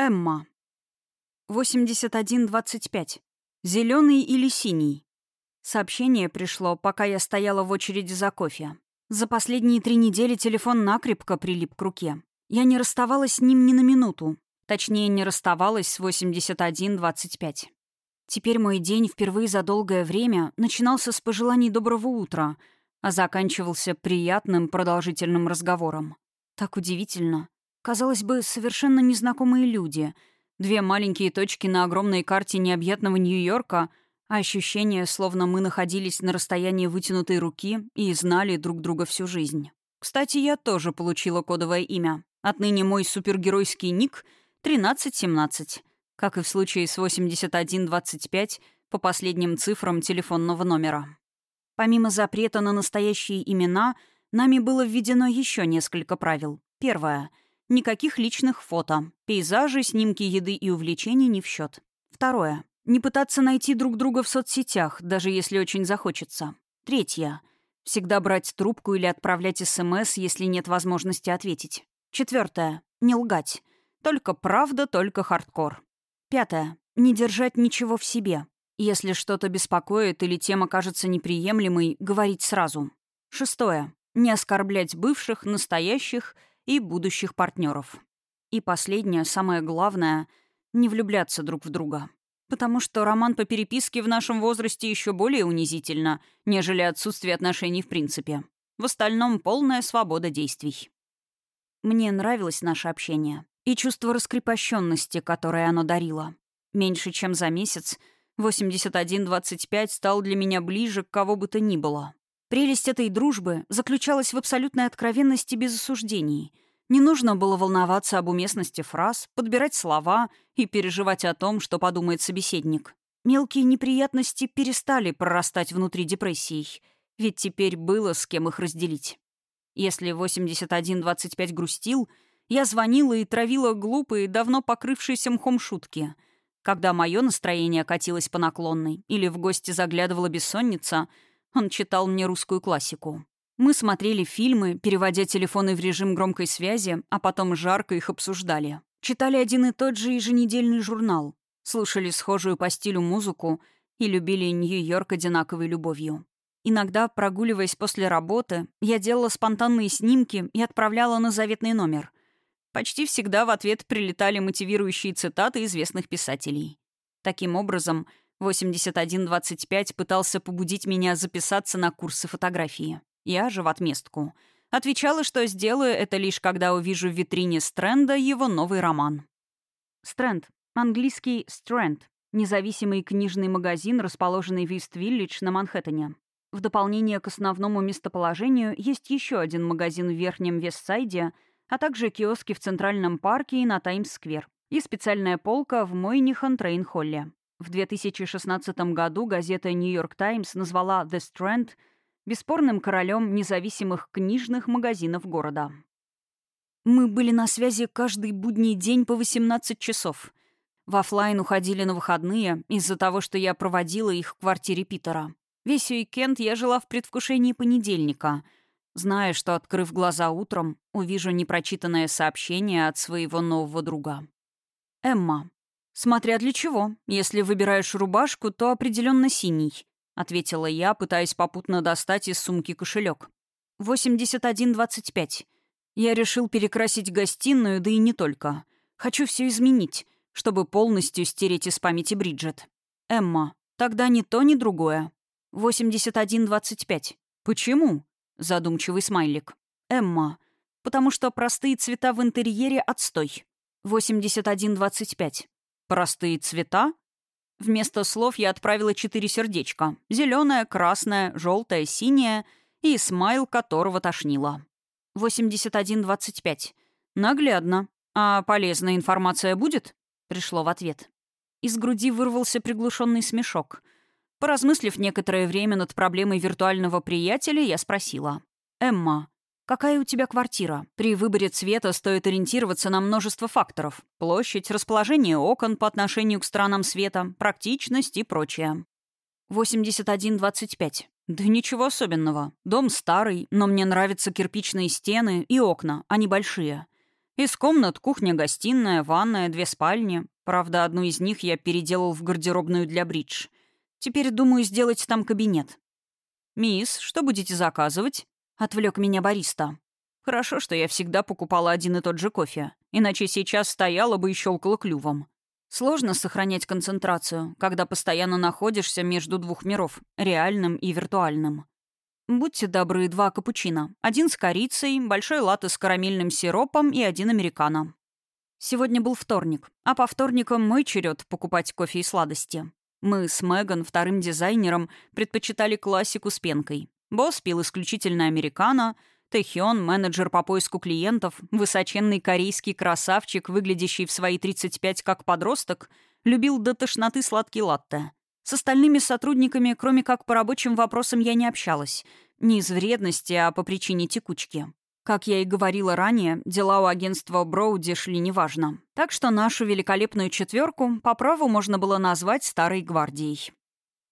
Эмма. 8125. Зеленый или синий? Сообщение пришло, пока я стояла в очереди за кофе. За последние три недели телефон накрепко прилип к руке. Я не расставалась с ним ни на минуту. Точнее, не расставалась с 8125. Теперь мой день впервые за долгое время начинался с пожеланий доброго утра, а заканчивался приятным продолжительным разговором. Так удивительно. Казалось бы, совершенно незнакомые люди. Две маленькие точки на огромной карте необъятного Нью-Йорка, ощущение, словно мы находились на расстоянии вытянутой руки и знали друг друга всю жизнь. Кстати, я тоже получила кодовое имя. Отныне мой супергеройский ник — 1317, как и в случае с 8125 по последним цифрам телефонного номера. Помимо запрета на настоящие имена, нами было введено еще несколько правил. Первое — Никаких личных фото. Пейзажи, снимки еды и увлечений не в счет. Второе. Не пытаться найти друг друга в соцсетях, даже если очень захочется. Третье. Всегда брать трубку или отправлять СМС, если нет возможности ответить. Четвертое. Не лгать. Только правда, только хардкор. Пятое. Не держать ничего в себе. Если что-то беспокоит или тема кажется неприемлемой, говорить сразу. Шестое. Не оскорблять бывших, настоящих и будущих партнеров. И последнее, самое главное — не влюбляться друг в друга. Потому что роман по переписке в нашем возрасте еще более унизительно, нежели отсутствие отношений в принципе. В остальном полная свобода действий. Мне нравилось наше общение и чувство раскрепощенности, которое оно дарило. Меньше чем за месяц 81-25 стал для меня ближе к кого бы то ни было. Прелесть этой дружбы заключалась в абсолютной откровенности без осуждений. Не нужно было волноваться об уместности фраз, подбирать слова и переживать о том, что подумает собеседник. Мелкие неприятности перестали прорастать внутри депрессий, ведь теперь было с кем их разделить. Если 81-25 грустил, я звонила и травила глупые, давно покрывшиеся мхом шутки. Когда мое настроение катилось по наклонной или в гости заглядывала бессонница — он читал мне русскую классику. Мы смотрели фильмы, переводя телефоны в режим громкой связи, а потом жарко их обсуждали. Читали один и тот же еженедельный журнал, слушали схожую по стилю музыку и любили Нью-Йорк одинаковой любовью. Иногда, прогуливаясь после работы, я делала спонтанные снимки и отправляла на заветный номер. Почти всегда в ответ прилетали мотивирующие цитаты известных писателей. Таким образом, 8125 пытался побудить меня записаться на курсы фотографии. Я же в отместку. Отвечала, что сделаю это лишь когда увижу в витрине Стрэнда его новый роман. Стрэнд. Английский «Стрэнд». Независимый книжный магазин, расположенный в Ист-Виллидж на Манхэттене. В дополнение к основному местоположению есть еще один магазин в Верхнем Вестсайде, а также киоски в Центральном парке и на Таймс-сквер. И специальная полка в Мойнихан Трейн-холле. В 2016 году газета «Нью-Йорк Таймс» назвала «The Strand» бесспорным королем независимых книжных магазинов города. Мы были на связи каждый будний день по 18 часов. В офлайн уходили на выходные из-за того, что я проводила их в квартире Питера. Весь уикенд я жила в предвкушении понедельника, зная, что, открыв глаза утром, увижу непрочитанное сообщение от своего нового друга. Эмма. «Смотря для чего. Если выбираешь рубашку, то определенно синий», — ответила я, пытаясь попутно достать из сумки кошелек. «81.25. Я решил перекрасить гостиную, да и не только. Хочу все изменить, чтобы полностью стереть из памяти Бриджит. Эмма. Тогда ни то, ни другое. 81.25. Почему?» — задумчивый смайлик. «Эмма. Потому что простые цвета в интерьере — отстой. 81.25. Простые цвета? Вместо слов я отправила четыре сердечка. Зеленое, красное, желтое, синее и смайл которого тошнило. 81.25. Наглядно. А полезная информация будет? Пришло в ответ. Из груди вырвался приглушенный смешок. Поразмыслив некоторое время над проблемой виртуального приятеля, я спросила. «Эмма, Какая у тебя квартира? При выборе цвета стоит ориентироваться на множество факторов. Площадь, расположение окон по отношению к сторонам света, практичность и прочее. 81-25. Да ничего особенного. Дом старый, но мне нравятся кирпичные стены и окна, они большие. Из комнат кухня-гостиная, ванная, две спальни. Правда, одну из них я переделал в гардеробную для бридж. Теперь думаю сделать там кабинет. «Мисс, что будете заказывать?» — отвлек меня бариста. Хорошо, что я всегда покупала один и тот же кофе, иначе сейчас стояла бы и щелкала клювом. Сложно сохранять концентрацию, когда постоянно находишься между двух миров — реальным и виртуальным. Будьте добры, два капучино. Один с корицей, большой латте с карамельным сиропом и один американо. Сегодня был вторник, а по вторникам мой черед покупать кофе и сладости. Мы с Меган, вторым дизайнером, предпочитали классику с пенкой. Босс пил исключительно американо, Тэхён, менеджер по поиску клиентов, высоченный корейский красавчик, выглядящий в свои 35 как подросток, любил до тошноты сладкий латте. С остальными сотрудниками, кроме как по рабочим вопросам, я не общалась. Не из вредности, а по причине текучки. Как я и говорила ранее, дела у агентства Броуди шли неважно. Так что нашу великолепную четверку по праву можно было назвать «старой гвардией».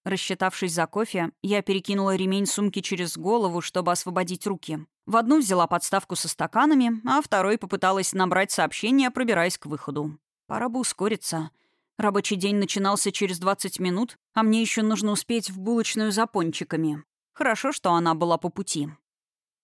Рассчитавшись за кофе, я перекинула ремень сумки через голову, чтобы освободить руки. В одну взяла подставку со стаканами, а второй попыталась набрать сообщение, пробираясь к выходу. Пора бы ускориться. Рабочий день начинался через 20 минут, а мне еще нужно успеть в булочную за пончиками. Хорошо, что она была по пути.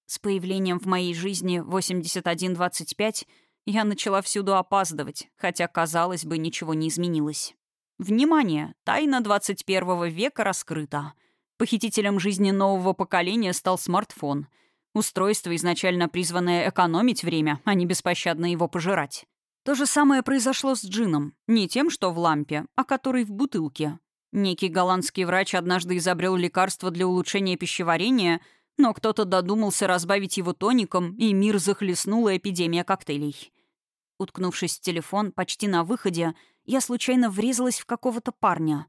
С появлением в моей жизни 8125 я начала всюду опаздывать, хотя, казалось бы, ничего не изменилось. Внимание! Тайна 21 века раскрыта. Похитителем жизни нового поколения стал смартфон. Устройство, изначально призванное экономить время, а не беспощадно его пожирать. То же самое произошло с джином. Не тем, что в лампе, а который в бутылке. Некий голландский врач однажды изобрел лекарство для улучшения пищеварения, но кто-то додумался разбавить его тоником, и мир захлестнула эпидемия коктейлей. Уткнувшись в телефон, почти на выходе, я случайно врезалась в какого-то парня.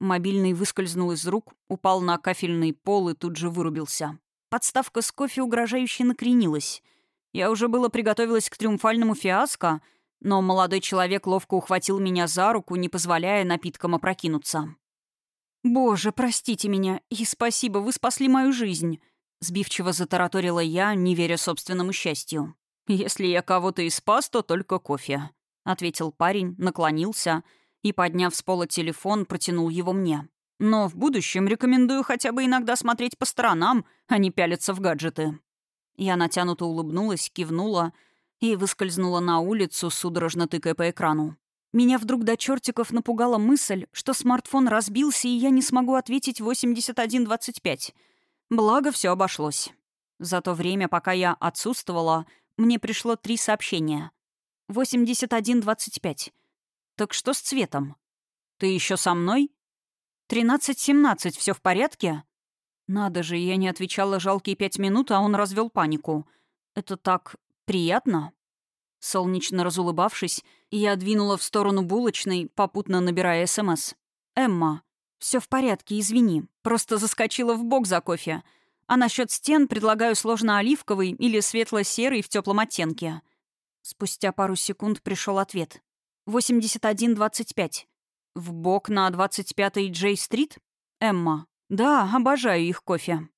Мобильный выскользнул из рук, упал на кафельный пол и тут же вырубился. Подставка с кофе угрожающе накренилась. Я уже было приготовилась к триумфальному фиаско — но молодой человек ловко ухватил меня за руку, не позволяя напиткам опрокинуться. «Боже, простите меня, и спасибо, вы спасли мою жизнь», — сбивчиво затараторила я, не веря собственному счастью. «Если я кого-то и спас, то только кофе», — ответил парень, наклонился и, подняв с пола телефон, протянул его мне. «Но в будущем рекомендую хотя бы иногда смотреть по сторонам, а не пялиться в гаджеты». Я натянуто улыбнулась, кивнула — и выскользнула на улицу, судорожно тыкая по экрану. Меня вдруг до чертиков напугала мысль, что смартфон разбился, и я не смогу ответить 8125. Благо, все обошлось. За то время, пока я отсутствовала, мне пришло три сообщения. 8125. Так что с цветом? Ты еще со мной? 1317, все в порядке? Надо же, я не отвечала жалкие пять минут, а он развел панику. Это так «Приятно?» Солнечно разулыбавшись, я двинула в сторону булочной, попутно набирая СМС. «Эмма, все в порядке, извини. Просто заскочила в бок за кофе. А насчет стен предлагаю сложно-оливковый или светло-серый в теплом оттенке». Спустя пару секунд пришел ответ. «81-25. В бок на 25-й Джей-стрит? Эмма. Да, обожаю их кофе».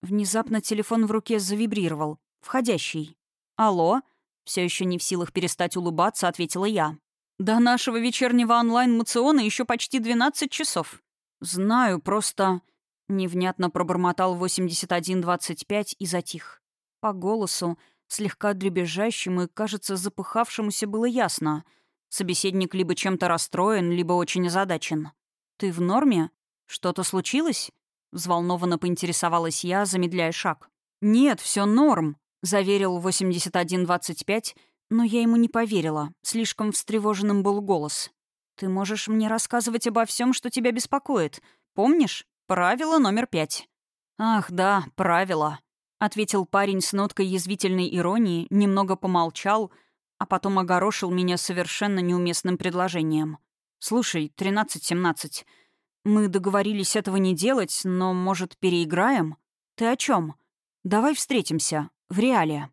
Внезапно телефон в руке завибрировал. Входящий. «Алло?» Все еще не в силах перестать улыбаться, ответила я. «До нашего вечернего онлайн-мациона еще почти 12 часов». «Знаю, просто...» Невнятно пробормотал 8125 и затих. По голосу, слегка дребезжащему и, кажется, запыхавшемуся, было ясно. Собеседник либо чем-то расстроен, либо очень озадачен. «Ты в норме? Что-то случилось?» Взволнованно поинтересовалась я, замедляя шаг. «Нет, все норм», — заверил 8125, но я ему не поверила. Слишком встревоженным был голос. «Ты можешь мне рассказывать обо всем, что тебя беспокоит. Помнишь? Правило номер пять». «Ах, да, правило», — ответил парень с ноткой язвительной иронии, немного помолчал, а потом огорошил меня совершенно неуместным предложением. «Слушай, 13-17, мы договорились этого не делать, но, может, переиграем? Ты о чем? Давай встретимся. В реале.